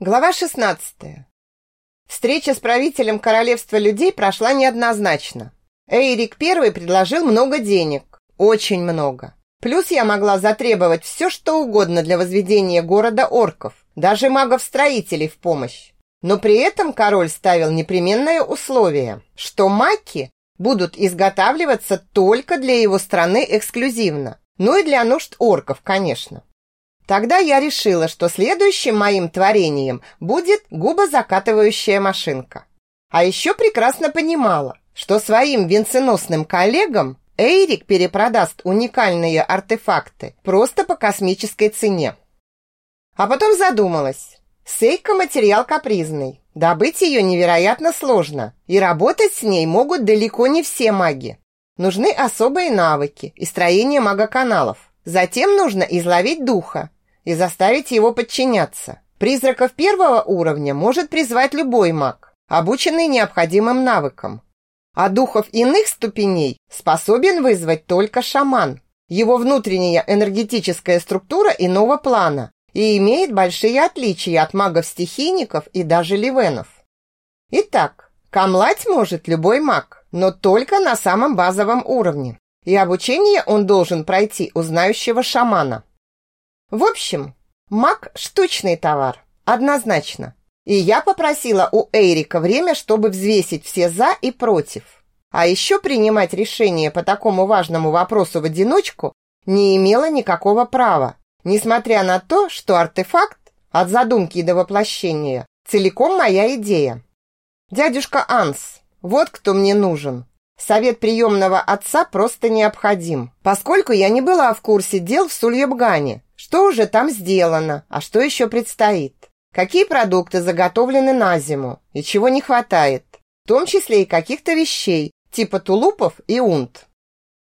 Глава 16. Встреча с правителем королевства людей прошла неоднозначно. Эйрик I предложил много денег, очень много. Плюс я могла затребовать все, что угодно для возведения города орков, даже магов-строителей в помощь. Но при этом король ставил непременное условие, что маки будут изготавливаться только для его страны эксклюзивно, ну и для нужд орков, конечно. Тогда я решила, что следующим моим творением будет губозакатывающая машинка. А еще прекрасно понимала, что своим венценосным коллегам Эйрик перепродаст уникальные артефакты просто по космической цене. А потом задумалась. Сейка материал капризный. Добыть ее невероятно сложно, и работать с ней могут далеко не все маги. Нужны особые навыки и строение магоканалов. Затем нужно изловить духа, и заставить его подчиняться. Призраков первого уровня может призвать любой маг, обученный необходимым навыкам. А духов иных ступеней способен вызвать только шаман. Его внутренняя энергетическая структура иного плана и имеет большие отличия от магов-стихийников и даже ливенов. Итак, камлать может любой маг, но только на самом базовом уровне. И обучение он должен пройти у знающего шамана. В общем, маг – штучный товар, однозначно. И я попросила у Эрика время, чтобы взвесить все «за» и «против». А еще принимать решение по такому важному вопросу в одиночку не имела никакого права, несмотря на то, что артефакт от задумки до воплощения целиком моя идея. Дядюшка Анс, вот кто мне нужен. Совет приемного отца просто необходим, поскольку я не была в курсе дел в Сульебгане что уже там сделано, а что еще предстоит? Какие продукты заготовлены на зиму и чего не хватает? В том числе и каких-то вещей, типа тулупов и унт.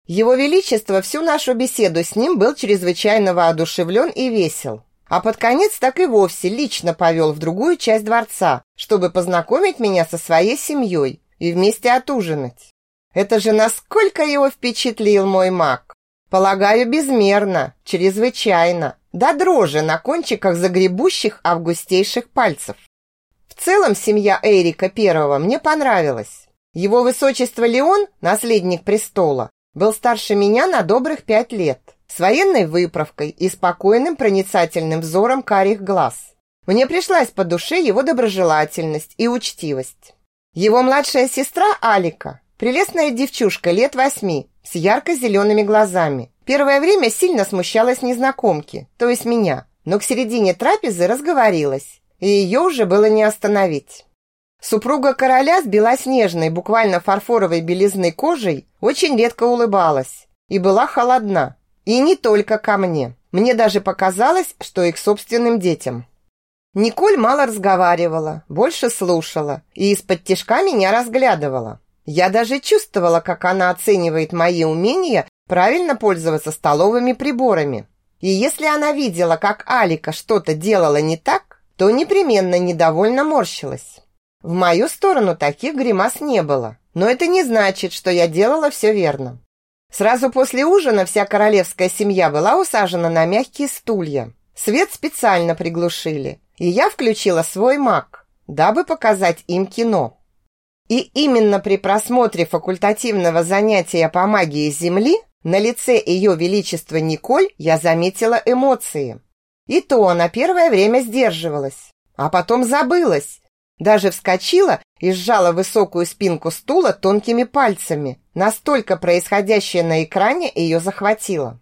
Его Величество всю нашу беседу с ним был чрезвычайно воодушевлен и весел. А под конец так и вовсе лично повел в другую часть дворца, чтобы познакомить меня со своей семьей и вместе отужинать. Это же насколько его впечатлил мой маг! Полагаю, безмерно, чрезвычайно, до дрожи на кончиках загребущих августейших пальцев. В целом семья Эрика I мне понравилась. Его высочество Леон, наследник престола, был старше меня на добрых пять лет, с военной выправкой и спокойным проницательным взором карих глаз. Мне пришлась по душе его доброжелательность и учтивость. Его младшая сестра Алика, прелестная девчушка лет восьми, с ярко-зелеными глазами. Первое время сильно смущалась незнакомки, то есть меня, но к середине трапезы разговорилась, и ее уже было не остановить. Супруга короля с белоснежной, буквально фарфоровой белизной кожей очень редко улыбалась и была холодна. И не только ко мне. Мне даже показалось, что и к собственным детям. Николь мало разговаривала, больше слушала и из-под тишка меня разглядывала. Я даже чувствовала, как она оценивает мои умения правильно пользоваться столовыми приборами. И если она видела, как Алика что-то делала не так, то непременно недовольно морщилась. В мою сторону таких гримас не было, но это не значит, что я делала все верно. Сразу после ужина вся королевская семья была усажена на мягкие стулья. Свет специально приглушили, и я включила свой маг, дабы показать им кино. И именно при просмотре факультативного занятия по магии Земли на лице Ее Величества Николь я заметила эмоции. И то на первое время сдерживалась, а потом забылась. Даже вскочила и сжала высокую спинку стула тонкими пальцами. Настолько происходящее на экране ее захватило.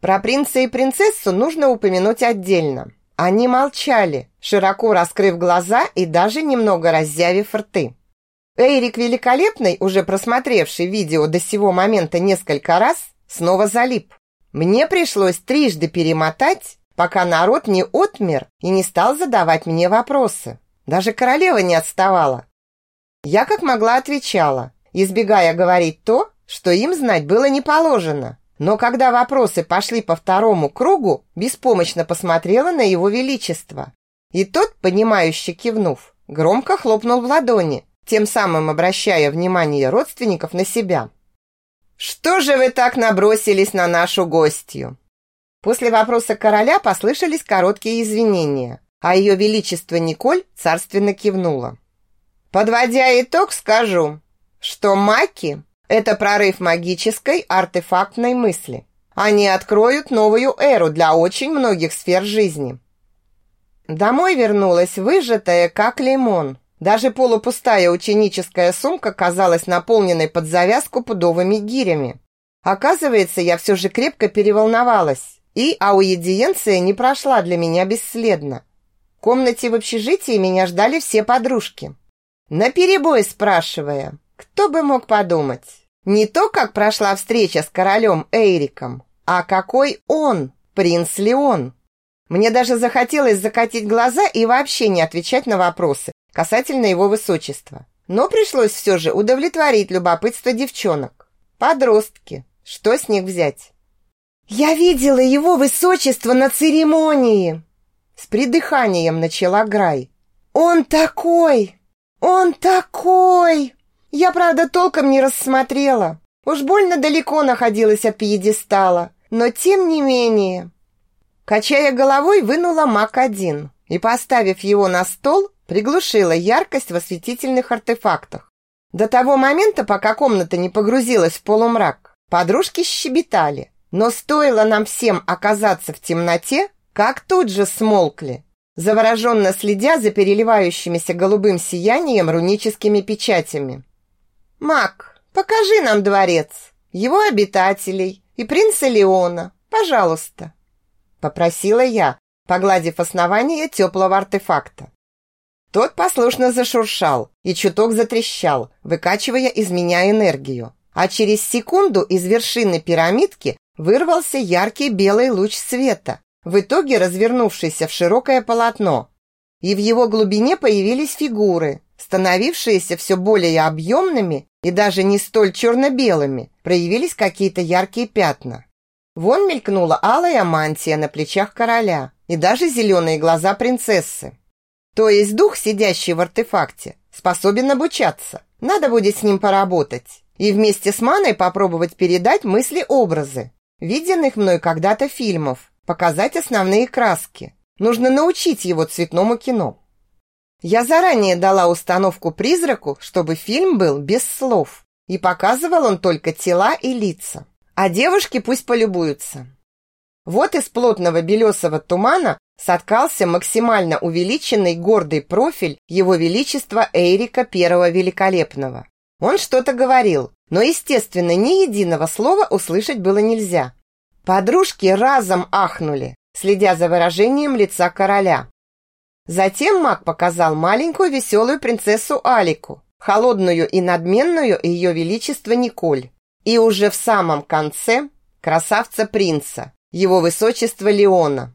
Про принца и принцессу нужно упомянуть отдельно. Они молчали, широко раскрыв глаза и даже немного раззявив рты. Эрик Великолепный, уже просмотревший видео до сего момента несколько раз, снова залип. Мне пришлось трижды перемотать, пока народ не отмер и не стал задавать мне вопросы. Даже королева не отставала. Я как могла отвечала, избегая говорить то, что им знать было не положено. Но когда вопросы пошли по второму кругу, беспомощно посмотрела на его величество. И тот, понимающе кивнув, громко хлопнул в ладони, тем самым обращая внимание родственников на себя. «Что же вы так набросились на нашу гостью?» После вопроса короля послышались короткие извинения, а ее величество Николь царственно кивнула. Подводя итог, скажу, что маки – это прорыв магической артефактной мысли. Они откроют новую эру для очень многих сфер жизни. Домой вернулась выжатая, как лимон. Даже полупустая ученическая сумка казалась наполненной под завязку пудовыми гирями. Оказывается, я все же крепко переволновалась, и ауедиенция не прошла для меня бесследно. В комнате в общежитии меня ждали все подружки. Наперебой спрашивая, кто бы мог подумать, не то, как прошла встреча с королем Эйриком, а какой он, принц Леон. Мне даже захотелось закатить глаза и вообще не отвечать на вопросы касательно его высочества. Но пришлось все же удовлетворить любопытство девчонок. Подростки, что с них взять? «Я видела его высочество на церемонии!» С придыханием начала Грай. «Он такой! Он такой!» Я, правда, толком не рассмотрела. Уж больно далеко находилась от пьедестала. Но тем не менее... Качая головой, вынула мак-1 и, поставив его на стол, приглушила яркость в осветительных артефактах. До того момента, пока комната не погрузилась в полумрак, подружки щебетали. Но стоило нам всем оказаться в темноте, как тут же смолкли, завороженно следя за переливающимися голубым сиянием руническими печатями. «Мак, покажи нам дворец, его обитателей и принца Леона, пожалуйста», попросила я, погладив основание теплого артефакта. Тот послушно зашуршал и чуток затрещал, выкачивая из меня энергию. А через секунду из вершины пирамидки вырвался яркий белый луч света, в итоге развернувшийся в широкое полотно. И в его глубине появились фигуры, становившиеся все более объемными и даже не столь черно-белыми, проявились какие-то яркие пятна. Вон мелькнула алая мантия на плечах короля и даже зеленые глаза принцессы. То есть дух, сидящий в артефакте, способен обучаться. Надо будет с ним поработать и вместе с маной попробовать передать мысли-образы, виденных мной когда-то фильмов, показать основные краски. Нужно научить его цветному кино. Я заранее дала установку призраку, чтобы фильм был без слов, и показывал он только тела и лица. А девушки пусть полюбуются. Вот из плотного белесого тумана соткался максимально увеличенный гордый профиль его величества Эрика Первого Великолепного. Он что-то говорил, но, естественно, ни единого слова услышать было нельзя. Подружки разом ахнули, следя за выражением лица короля. Затем маг показал маленькую веселую принцессу Алику, холодную и надменную ее величество Николь. И уже в самом конце красавца-принца, его высочество Леона.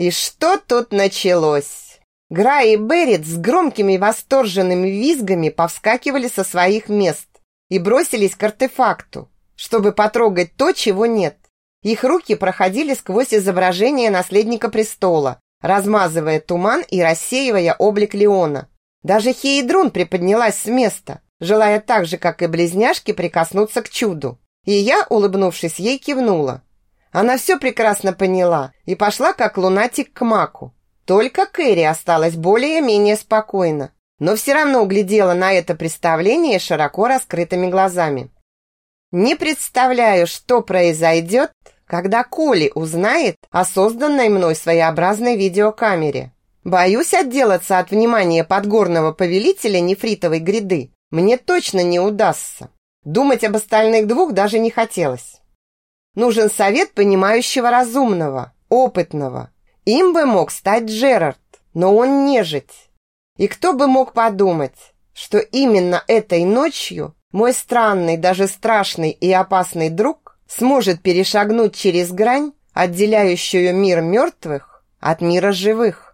И что тут началось? Гра и Берет с громкими восторженными визгами повскакивали со своих мест и бросились к артефакту, чтобы потрогать то, чего нет. Их руки проходили сквозь изображение наследника престола, размазывая туман и рассеивая облик Леона. Даже Хейдрун приподнялась с места, желая так же, как и близняшки, прикоснуться к чуду. И я, улыбнувшись, ей кивнула. Она все прекрасно поняла и пошла, как лунатик, к маку. Только Кэрри осталась более-менее спокойна, но все равно углядела на это представление широко раскрытыми глазами. Не представляю, что произойдет, когда Коли узнает о созданной мной своеобразной видеокамере. Боюсь отделаться от внимания подгорного повелителя нефритовой гряды мне точно не удастся. Думать об остальных двух даже не хотелось. Нужен совет понимающего разумного, опытного. Им бы мог стать Джерард, но он нежить. И кто бы мог подумать, что именно этой ночью мой странный, даже страшный и опасный друг сможет перешагнуть через грань, отделяющую мир мертвых от мира живых.